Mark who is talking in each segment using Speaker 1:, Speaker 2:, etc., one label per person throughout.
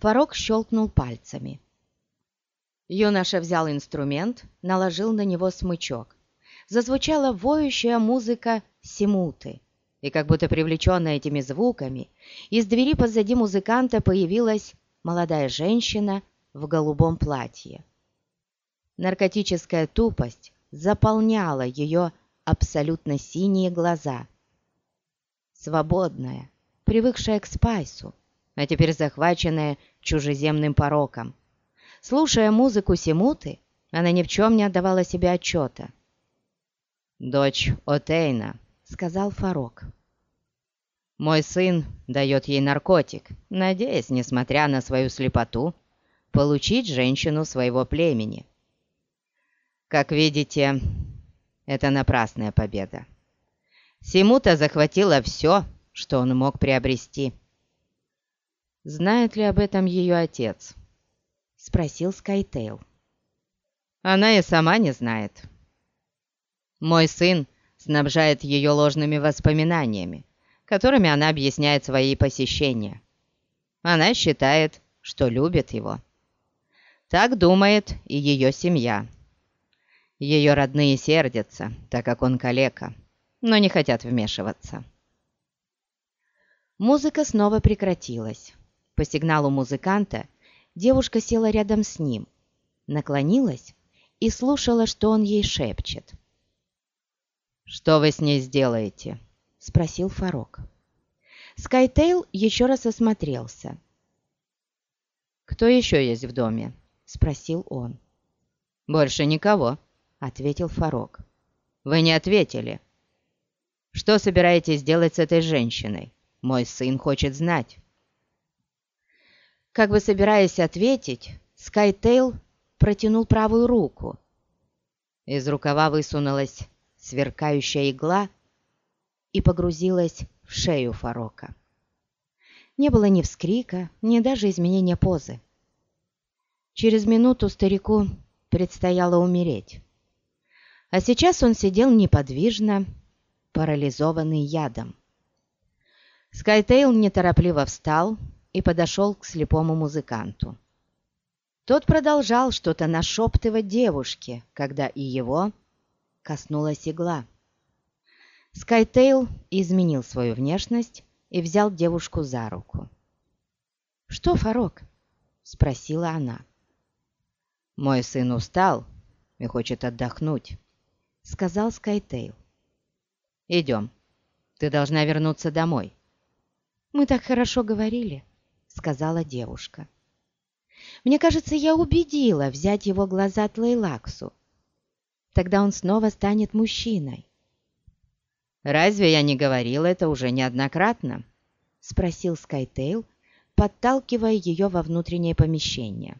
Speaker 1: Фарок щелкнул пальцами. Юноша взял инструмент, наложил на него смычок. Зазвучала воющая музыка симуты, и как будто привлеченная этими звуками, из двери позади музыканта появилась молодая женщина в голубом платье. Наркотическая тупость заполняла ее абсолютно синие глаза. Свободная, привыкшая к спайсу, а теперь захваченная чужеземным пороком. Слушая музыку Симуты, она ни в чем не отдавала себе отчета. «Дочь Отейна», — сказал Фарок. «Мой сын дает ей наркотик, надеясь, несмотря на свою слепоту, получить женщину своего племени. Как видите, это напрасная победа. Симута захватила все, что он мог приобрести. «Знает ли об этом ее отец?» — спросил Скайтейл. «Она и сама не знает. Мой сын снабжает ее ложными воспоминаниями, которыми она объясняет свои посещения. Она считает, что любит его. Так думает и ее семья. Ее родные сердятся, так как он калека, но не хотят вмешиваться. Музыка снова прекратилась. По сигналу музыканта девушка села рядом с ним, наклонилась и слушала, что он ей шепчет. «Что вы с ней сделаете?» — спросил Фарок. Скайтейл еще раз осмотрелся. «Кто еще есть в доме?» — спросил он. «Больше никого», — ответил Фарок. «Вы не ответили. Что собираетесь делать с этой женщиной? Мой сын хочет знать». Как бы собираясь ответить, Скайтейл протянул правую руку. Из рукава высунулась сверкающая игла и погрузилась в шею Фарока. Не было ни вскрика, ни даже изменения позы. Через минуту старику предстояло умереть. А сейчас он сидел неподвижно, парализованный ядом. Скайтейл неторопливо встал и подошел к слепому музыканту. Тот продолжал что-то нашептывать девушке, когда и его коснулась игла. Скайтейл изменил свою внешность и взял девушку за руку. «Что, Фарок?» — спросила она. «Мой сын устал и хочет отдохнуть сказал Скайтейл. «Идем. Ты должна вернуться домой». «Мы так хорошо говорили», — сказала девушка. «Мне кажется, я убедила взять его глаза Тлейлаксу. Тогда он снова станет мужчиной». «Разве я не говорила это уже неоднократно?» — спросил Скайтейл, подталкивая ее во внутреннее помещение.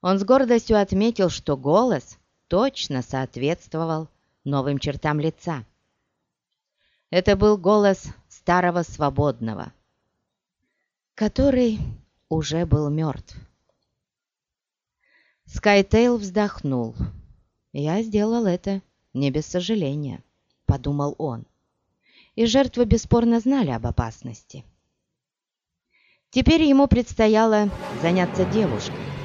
Speaker 1: Он с гордостью отметил, что голос точно соответствовал новым чертам лица. Это был голос старого свободного, который уже был мертв. Скайтейл вздохнул. «Я сделал это не без сожаления», — подумал он. И жертвы бесспорно знали об опасности. Теперь ему предстояло заняться девушкой.